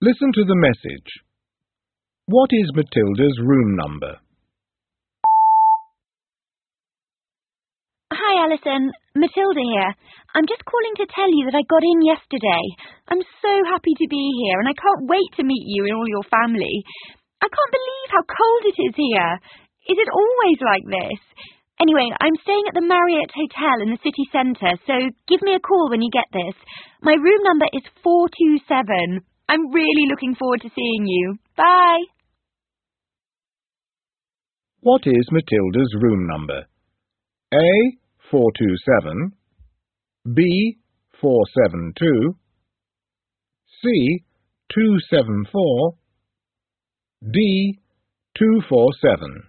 Listen to the message. What is Matilda's room number? Hi, Alison. Matilda here. I'm just calling to tell you that I got in yesterday. I'm so happy to be here, and I can't wait to meet you and all your family. I can't believe how cold it is here. Is it always like this? Anyway, I'm staying at the Marriott Hotel in the city centre, so give me a call when you get this. My room number is 427. I'm really looking forward to seeing you. Bye. What is Matilda's room number? A. 427 B. 472 C. 274 D. 247